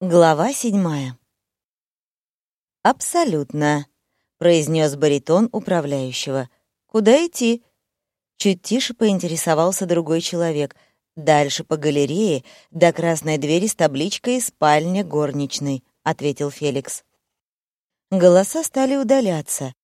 Глава седьмая. «Абсолютно», — произнес баритон управляющего. «Куда идти?» Чуть тише поинтересовался другой человек. «Дальше по галерее, до красной двери с табличкой «Спальня горничной», — ответил Феликс. Голоса стали удаляться.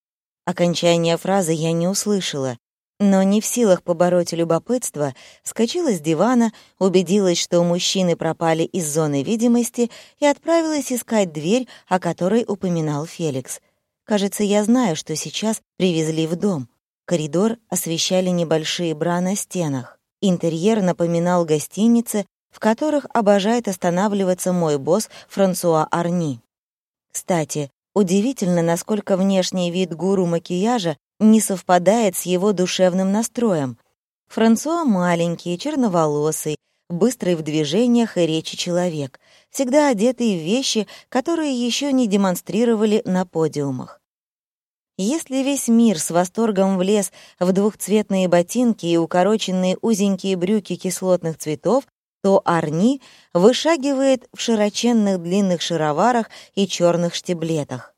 Окончание фразы я не услышала, но не в силах побороть любопытство, вскочила с дивана, убедилась, что мужчины пропали из зоны видимости и отправилась искать дверь, о которой упоминал Феликс. Кажется, я знаю, что сейчас привезли в дом. Коридор освещали небольшие бра на стенах. Интерьер напоминал гостиницы, в которых обожает останавливаться мой босс Франсуа Арни. Кстати, удивительно, насколько внешний вид гуру макияжа не совпадает с его душевным настроем. Франсуа маленький, черноволосый, быстрый в движениях и речи человек, всегда одетый в вещи, которые еще не демонстрировали на подиумах. Если весь мир с восторгом влез в двухцветные ботинки и укороченные узенькие брюки кислотных цветов, то Арни вышагивает в широченных длинных шароварах и черных штиблетах.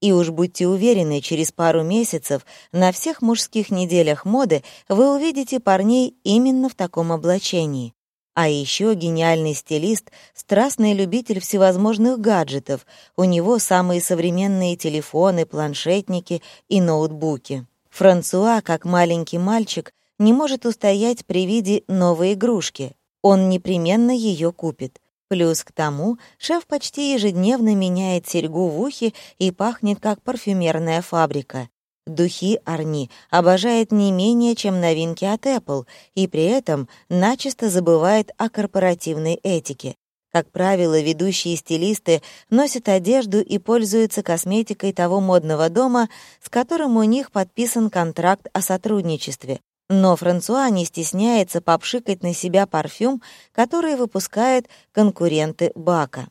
И уж будьте уверены, через пару месяцев на всех мужских неделях моды вы увидите парней именно в таком облачении. А еще гениальный стилист, страстный любитель всевозможных гаджетов. У него самые современные телефоны, планшетники и ноутбуки. Франсуа, как маленький мальчик, не может устоять при виде новой игрушки. Он непременно ее купит. Плюс к тому, шеф почти ежедневно меняет серьгу в ухе и пахнет как парфюмерная фабрика. Духи Арни обожает не менее, чем новинки от Apple, и при этом начисто забывает о корпоративной этике. Как правило, ведущие стилисты носят одежду и пользуются косметикой того модного дома, с которым у них подписан контракт о сотрудничестве. Но Франсуа не стесняется попшикать на себя парфюм, который выпускают конкуренты Бака.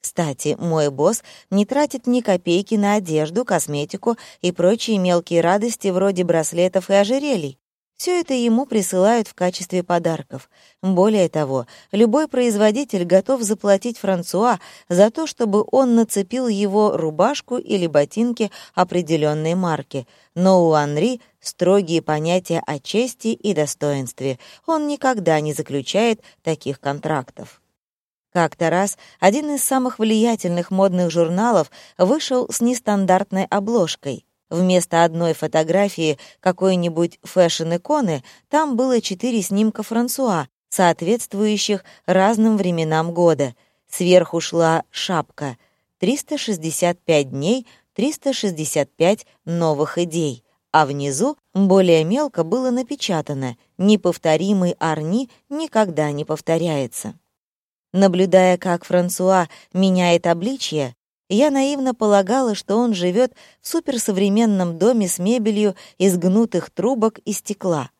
Кстати, мой босс не тратит ни копейки на одежду, косметику и прочие мелкие радости вроде браслетов и ожерелий. Все это ему присылают в качестве подарков. Более того, любой производитель готов заплатить Франсуа за то, чтобы он нацепил его рубашку или ботинки определенной марки. Но у Анри строгие понятия о чести и достоинстве. Он никогда не заключает таких контрактов. Как-то раз один из самых влиятельных модных журналов вышел с нестандартной обложкой. Вместо одной фотографии какой-нибудь фэшн-иконы там было четыре снимка Франсуа, соответствующих разным временам года. Сверху шла шапка. 365 дней, 365 новых идей. А внизу более мелко было напечатано «Неповторимый Арни никогда не повторяется». Наблюдая, как Франсуа меняет обличье, я наивно полагала, что он живет в суперсовременном доме с мебелью из гнутых трубок и стекла.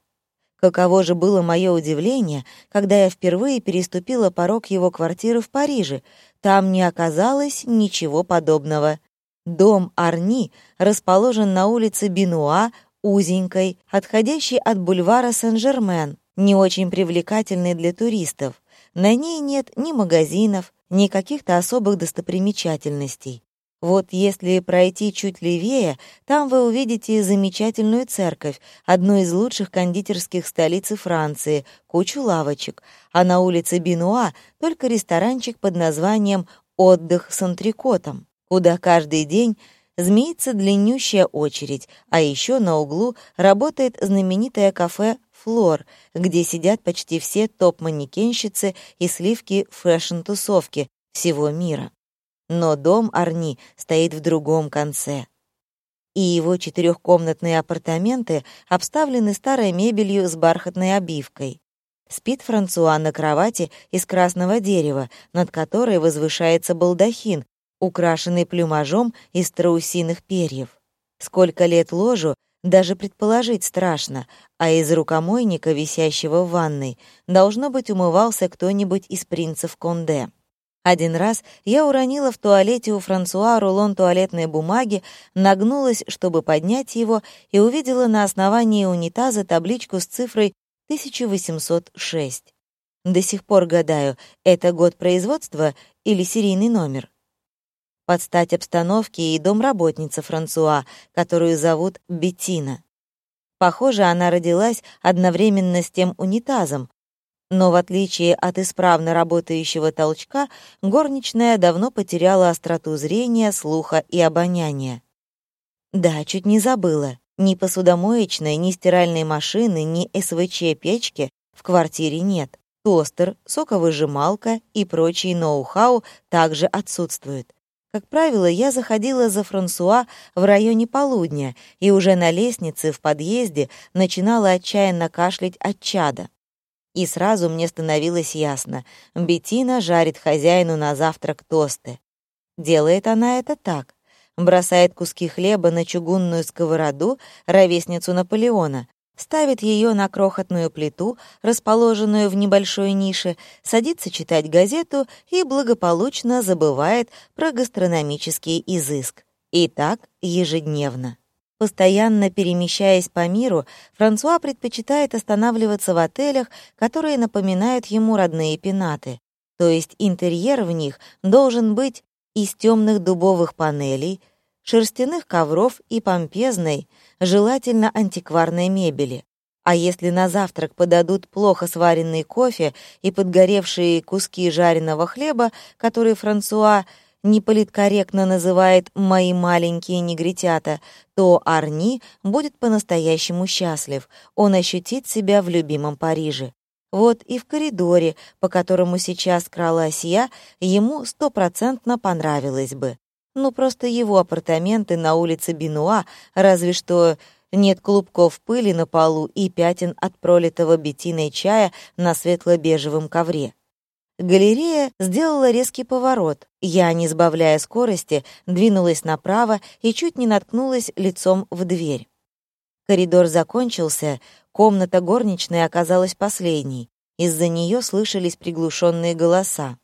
Каково же было мое удивление, когда я впервые переступила порог его квартиры в Париже. Там не оказалось ничего подобного. Дом Арни расположен на улице Бенуа, узенькой, отходящей от бульвара Сен-Жермен, не очень привлекательной для туристов. На ней нет ни магазинов, ни каких-то особых достопримечательностей. Вот если пройти чуть левее, там вы увидите замечательную церковь, одну из лучших кондитерских столиц Франции, кучу лавочек, а на улице Бенуа только ресторанчик под названием «Отдых с антрикотом», куда каждый день змеится длиннющая очередь, а еще на углу работает знаменитое кафе «Флор», где сидят почти все топ-манекенщицы и сливки фэшн-тусовки всего мира. Но дом Арни стоит в другом конце. И его четырехкомнатные апартаменты обставлены старой мебелью с бархатной обивкой. Спит Франсуа на кровати из красного дерева, над которой возвышается балдахин, украшенный плюмажом из страусиных перьев. Сколько лет ложу, даже предположить страшно, а из рукомойника, висящего в ванной, должно быть, умывался кто-нибудь из принцев Конде. Один раз я уронила в туалете у Франсуа рулон туалетной бумаги, нагнулась, чтобы поднять его, и увидела на основании унитаза табличку с цифрой 1806. До сих пор гадаю, это год производства или серийный номер. Под стать обстановке и домработница Франсуа, которую зовут Беттина. Похоже, она родилась одновременно с тем унитазом, но в отличие от исправно работающего толчка, горничная давно потеряла остроту зрения, слуха и обоняния. Да, чуть не забыла. Ни посудомоечной, ни стиральной машины, ни СВЧ-печки в квартире нет. Тостер, соковыжималка и прочий ноу-хау также отсутствуют. Как правило, я заходила за Франсуа в районе полудня и уже на лестнице в подъезде начинала отчаянно кашлять от чада. И сразу мне становилось ясно. Бетина жарит хозяину на завтрак тосты. Делает она это так. Бросает куски хлеба на чугунную сковороду, ровесницу Наполеона, ставит ее на крохотную плиту, расположенную в небольшой нише, садится читать газету и благополучно забывает про гастрономический изыск. И так ежедневно. Постоянно перемещаясь по миру, Франсуа предпочитает останавливаться в отелях, которые напоминают ему родные пенаты. То есть интерьер в них должен быть из темных дубовых панелей, шерстяных ковров и помпезной, желательно антикварной мебели. А если на завтрак подадут плохо сваренный кофе и подгоревшие куски жареного хлеба, которые Франсуа неполиткорректно называет «мои маленькие негритята», то Арни будет по-настоящему счастлив, он ощутит себя в любимом Париже. Вот и в коридоре, по которому сейчас кралась я, ему стопроцентно понравилось бы. Ну, просто его апартаменты на улице Бенуа, разве что нет клубков пыли на полу и пятен от пролитого бетиной чая на светло-бежевом ковре. Галерея сделала резкий поворот. Я, не сбавляя скорости, двинулась направо и чуть не наткнулась лицом в дверь. Коридор закончился, комната горничной оказалась последней. Из-за нее слышались приглушенные голоса.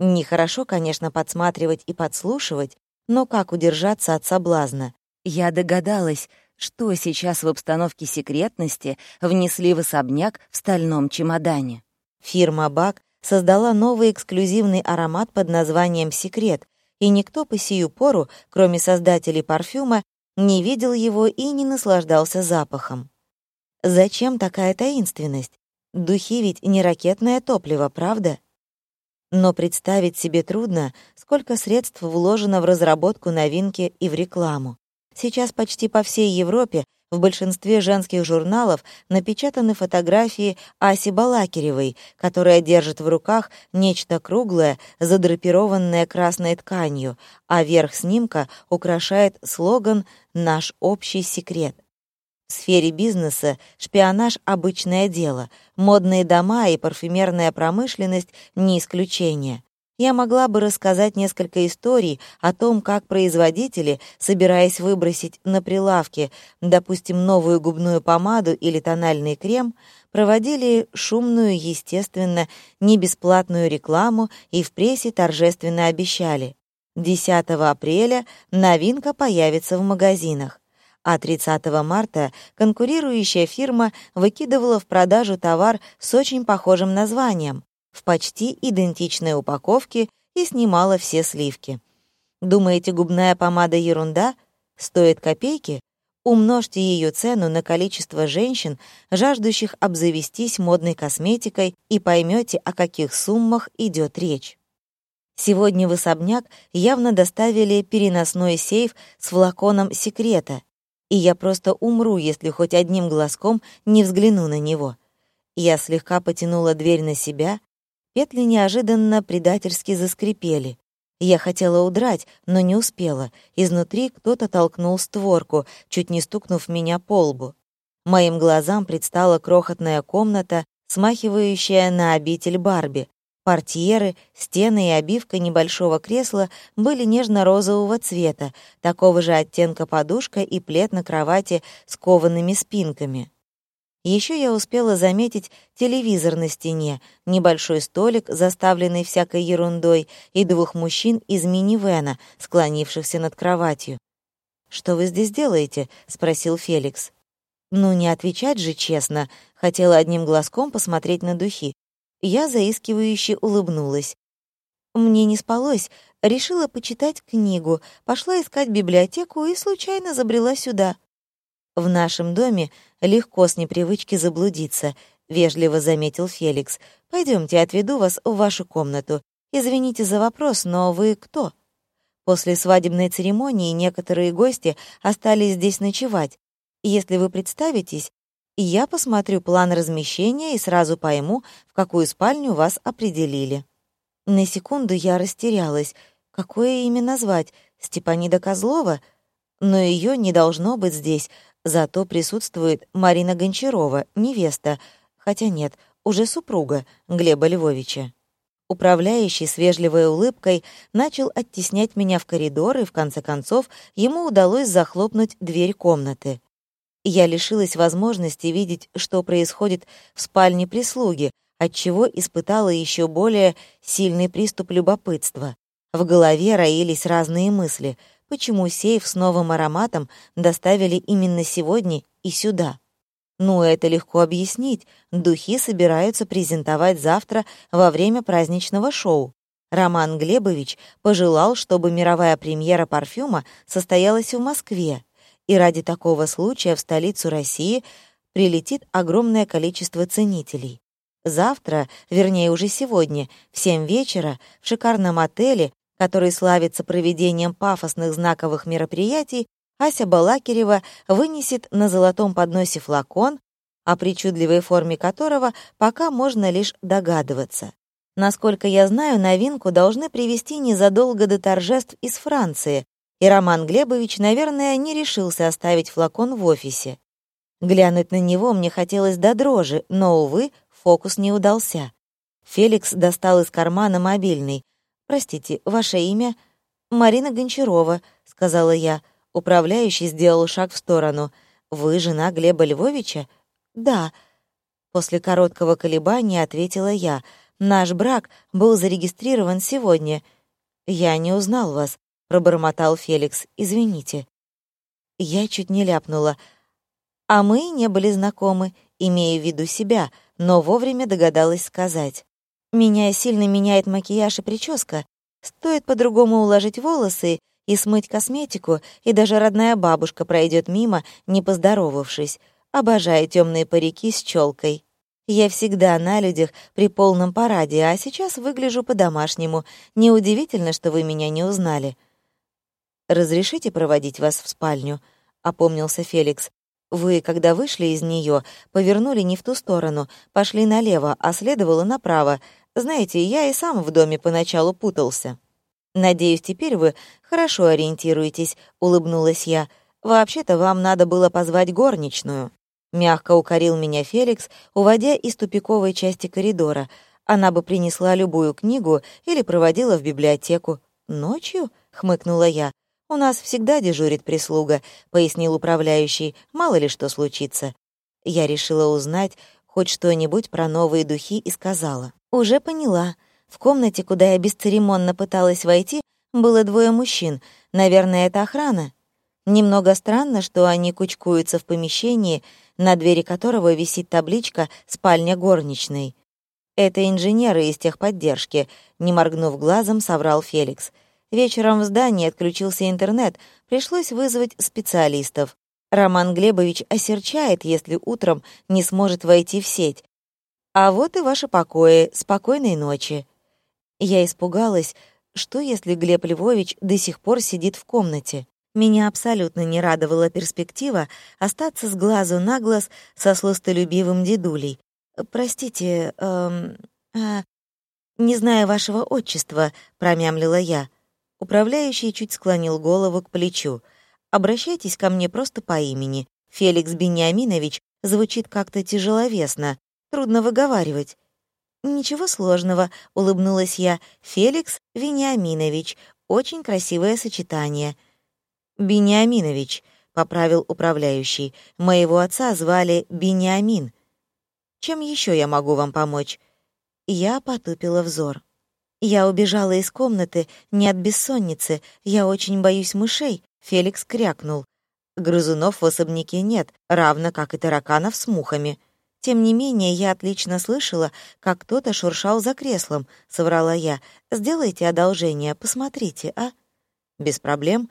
Нехорошо, конечно, подсматривать и подслушивать, но как удержаться от соблазна? Я догадалась, что сейчас в обстановке секретности внесли в особняк в стальном чемодане. Фирма «Бак» создала новый эксклюзивный аромат под названием «Секрет», и никто по сию пору, кроме создателей парфюма, не видел его и не наслаждался запахом. Зачем такая таинственность? Духи ведь не ракетное топливо, правда? Но представить себе трудно, сколько средств вложено в разработку новинки и в рекламу. Сейчас почти по всей Европе в большинстве женских журналов напечатаны фотографии Аси Балакиревой, которая держит в руках нечто круглое, задрапированное красной тканью, а верх снимка украшает слоган «Наш общий секрет». В сфере бизнеса шпионаж — обычное дело, модные дома и парфюмерная промышленность — не исключение. Я могла бы рассказать несколько историй о том, как производители, собираясь выбросить на прилавке, допустим, новую губную помаду или тональный крем, проводили шумную, естественно, не бесплатную рекламу и в прессе торжественно обещали. 10 апреля новинка появится в магазинах а 30 марта конкурирующая фирма выкидывала в продажу товар с очень похожим названием, в почти идентичной упаковке и снимала все сливки. Думаете, губная помада ерунда? Стоит копейки? Умножьте ее цену на количество женщин, жаждущих обзавестись модной косметикой, и поймете, о каких суммах идет речь. Сегодня в особняк явно доставили переносной сейф с флаконом секрета, и я просто умру, если хоть одним глазком не взгляну на него. Я слегка потянула дверь на себя, Петли неожиданно предательски заскрипели. Я хотела удрать, но не успела. Изнутри кто-то толкнул створку, чуть не стукнув меня по лбу. Моим глазам предстала крохотная комната, смахивающая на обитель Барби. Портьеры, стены и обивка небольшого кресла были нежно-розового цвета, такого же оттенка подушка и плед на кровати с коваными спинками. Еще я успела заметить телевизор на стене, небольшой столик, заставленный всякой ерундой, и двух мужчин из минивэна, склонившихся над кроватью. «Что вы здесь делаете?» — спросил Феликс. «Ну, не отвечать же честно», — хотела одним глазком посмотреть на духи. Я заискивающе улыбнулась. Мне не спалось, решила почитать книгу, пошла искать библиотеку и случайно забрела сюда. В нашем доме легко с непривычки заблудиться, вежливо заметил Феликс. Пойдемте, отведу вас в вашу комнату. Извините за вопрос, но вы кто? После свадебной церемонии некоторые гости остались здесь ночевать. Если вы представитесь, я посмотрю план размещения и сразу пойму, в какую спальню вас определили. На секунду я растерялась. Какое имя назвать? Степанида Козлова? Но ее не должно быть здесь. Зато присутствует Марина Гончарова, невеста, хотя нет, уже супруга Глеба Львовича. Управляющий с вежливой улыбкой начал оттеснять меня в коридор, и в конце концов ему удалось захлопнуть дверь комнаты. Я лишилась возможности видеть, что происходит в спальне прислуги, отчего испытала еще более сильный приступ любопытства. В голове роились разные мысли. Почему сейф с новым ароматом доставили именно сегодня и сюда? Ну, это легко объяснить. Духи собираются презентовать завтра во время праздничного шоу. Роман Глебович пожелал, чтобы мировая премьера парфюма состоялась в Москве, и ради такого случая в столицу России прилетит огромное количество ценителей. Завтра, вернее уже сегодня, в семь вечера, в шикарном отеле, который славится проведением пафосных знаковых мероприятий, Ася Балакирева вынесет на золотом подносе флакон, о причудливой форме которого пока можно лишь догадываться. Насколько я знаю, новинку должны привезти незадолго до торжеств из Франции, и Роман Глебович, наверное, не решился оставить флакон в офисе. Глянуть на него мне хотелось до дрожи, но, увы, фокус не удался. Феликс достал из кармана мобильный. «Простите, ваше имя?» «Марина Гончарова», — сказала я. Управляющий сделал шаг в сторону. «Вы жена Глеба Львовича?» «Да». После короткого колебания ответила я. «Наш брак был зарегистрирован сегодня». «Я не узнал вас», — пробормотал Феликс. «Извините». Я чуть не ляпнула. «А мы не были знакомы, имея в виду себя», но вовремя догадалась сказать. «Меня сильно меняет макияж и прическа. Стоит по-другому уложить волосы, и смыть косметику, и даже родная бабушка пройдет мимо, не поздоровавшись. Обожаю темные парики с челкой. Я всегда на людях при полном параде, а сейчас выгляжу по-домашнему. Неудивительно, что вы меня не узнали. «Разрешите проводить вас в спальню?» — опомнился Феликс. «Вы, когда вышли из нее, повернули не в ту сторону, пошли налево, а следовало направо. Знаете, я и сам в доме поначалу путался». «Надеюсь, теперь вы хорошо ориентируетесь», — улыбнулась я. «Вообще-то вам надо было позвать горничную». Мягко укорил меня Феликс, уводя из тупиковой части коридора. Она бы принесла любую книгу или проводила в библиотеку. «Ночью?» — хмыкнула я. «У нас всегда дежурит прислуга», — пояснил управляющий. «Мало ли что случится». Я решила узнать хоть что-нибудь про новые духи и сказала. «Уже поняла. В комнате, куда я бесцеремонно пыталась войти, было двое мужчин. Наверное, это охрана. Немного странно, что они кучкуются в помещении, на двери которого висит табличка «Спальня горничной». «Это инженеры из техподдержки», — не моргнув глазом, соврал Феликс. Вечером в здании отключился интернет, пришлось вызвать специалистов. Роман Глебович осерчает, если утром не сможет войти в сеть. А вот и ваши покои. Спокойной ночи. Я испугалась, что если Глеб Львович до сих пор сидит в комнате. Меня абсолютно не радовала перспектива остаться с глазу на глаз со сластолюбивым дедулей. «Простите, эм, э, не знаю вашего отчества», — промямлила я. Управляющий чуть склонил голову к плечу. «Обращайтесь ко мне просто по имени. Феликс Бениаминович звучит как-то тяжеловесно, трудно выговаривать. «Ничего сложного», — улыбнулась я. «Феликс Вениаминович. Очень красивое сочетание». «Бениаминович», — поправил управляющий. «Моего отца звали Бениамин. Чем еще я могу вам помочь?» Я потупила взор. Я убежала из комнаты не от бессонницы. Я очень боюсь мышей. Феликс крякнул. Грызунов в особняке нет, равно как и тараканов с мухами. Тем не менее, я отлично слышала, как кто-то шуршал за креслом, соврала я. Сделайте одолжение, посмотрите, а? Без проблем,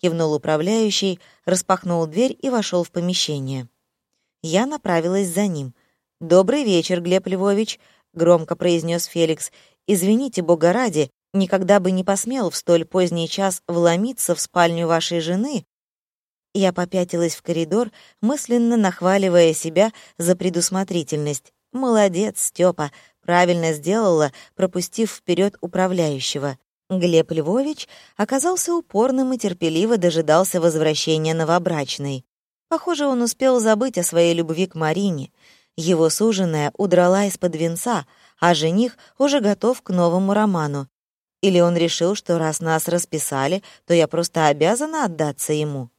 кивнул управляющий, распахнул дверь и вошел в помещение. Я направилась за ним. Добрый вечер, Глеб Львович, громко произнес Феликс. Извините, бога ради, никогда бы не посмел в столь поздний час вломиться в спальню вашей жены. Я попятилась в коридор, мысленно нахваливая себя за предусмотрительность. Молодец, Степа, правильно сделала, пропустив вперед управляющего. Глеб Львович оказался упорным и терпеливо дожидался возвращения новобрачной. Похоже, он успел забыть о своей любви к Марине. Его суженая удрала из-под венца, а жених уже готов к новому роману. Или он решил, что раз нас расписали, то я просто обязана отдаться ему.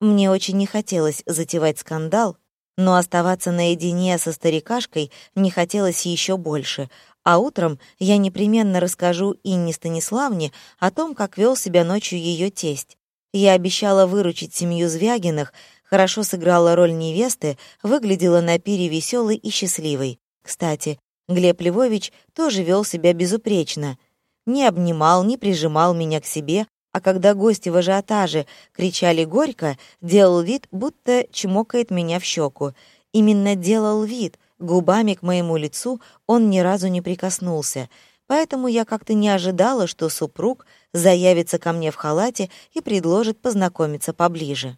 Мне очень не хотелось затевать скандал, но оставаться наедине со старикашкой не хотелось еще больше, а утром я непременно расскажу Инне Станиславне о том, как вел себя ночью ее тесть. Я обещала выручить семью Звягиных, хорошо сыграла роль невесты, выглядела на пире веселой и счастливой. Кстати, Глеб Львович тоже вел себя безупречно. Не обнимал, не прижимал меня к себе, а когда гости в ажиотаже кричали горько, делал вид, будто чмокает меня в щеку. Именно делал вид, губами к моему лицу он ни разу не прикоснулся, поэтому я как-то не ожидала, что супруг заявится ко мне в халате и предложит познакомиться поближе.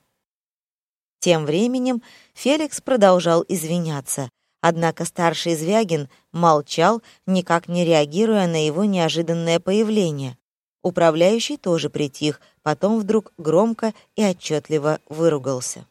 Тем временем Феликс продолжал извиняться, однако старший Звягин молчал, никак не реагируя на его неожиданное появление. Управляющий тоже притих, потом вдруг громко и отчетливо выругался.